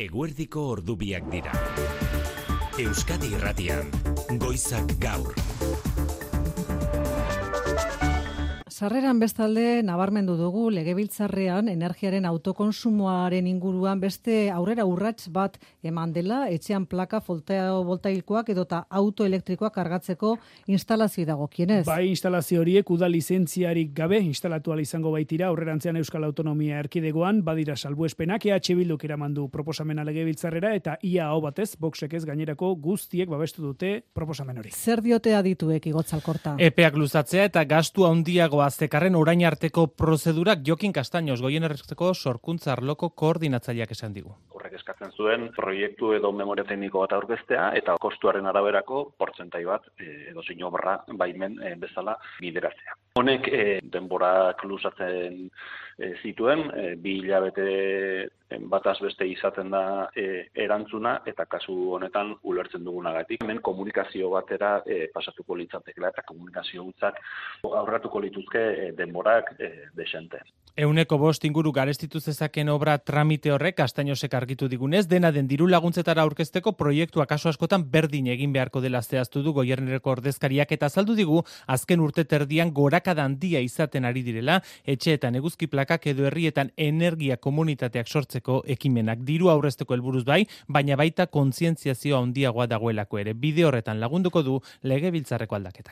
Eguerdiko ordubiak dira. Euskadi Irratian, Goizak Gaur. Sarreran bestalde nabarmendu dugu legebiltzarrean energiaren autokonsumoaren inguruan beste aurrera urrats bat eman dela etxean plaka voltaikoak edota auto elektrikoak kargatzeko instalazio dagokienez. Bai, instalazio horiek uda lizentziarik gabe instalatu izango baitira aurrerantzean Euskal Autonomia Erkidegoan badira salbuespenak EH Bilduk eramandu proposamena legebiltzarrera eta ia hau batez boxek ez gainerako guztiek babestu dute proposamen hori. Zer diote adituek igotzalkorta? Epeak luzatzea eta gastu handiagoa aztekarren orain arteko prozedurak Jokin Kastainoz goien errezteko sorkuntza arloko koordinatzaileak esan digu. Horrek eskatzen zuen proiektu edo memoria tekniko bat aurkeztea eta kostuaren araberako portzentai bat e, edo zein obra baimen e, bezala bideratzea. Honek e, denborak luzatzen zituen, bi hilabete bataz beste izaten da e, erantzuna eta kasu honetan ulertzen dugunagatik. Hemen komunikazio batera e, pasatuko litzatekela eta komunikazio gutzak aurratuko lituzke e, denborak e, desente. Euneko bost inguru garestitu zezaken obra tramite horrek astainosek argitu digunez, dena den diru laguntzetara aurkezteko proiektua kaso askotan berdin egin beharko dela zehaztu du goiernereko ordezkariak eta azaldu digu azken urte terdian gorakada handia izaten ari direla, etxeetan eguzki plakak edo herrietan energia komunitateak sortzen ekimenak diru aurrezteko helburuz bai, baina baita kontzientziazio handiagoa dagoelako ere. Bide horretan lagunduko du legebiltzarreko aldaketak.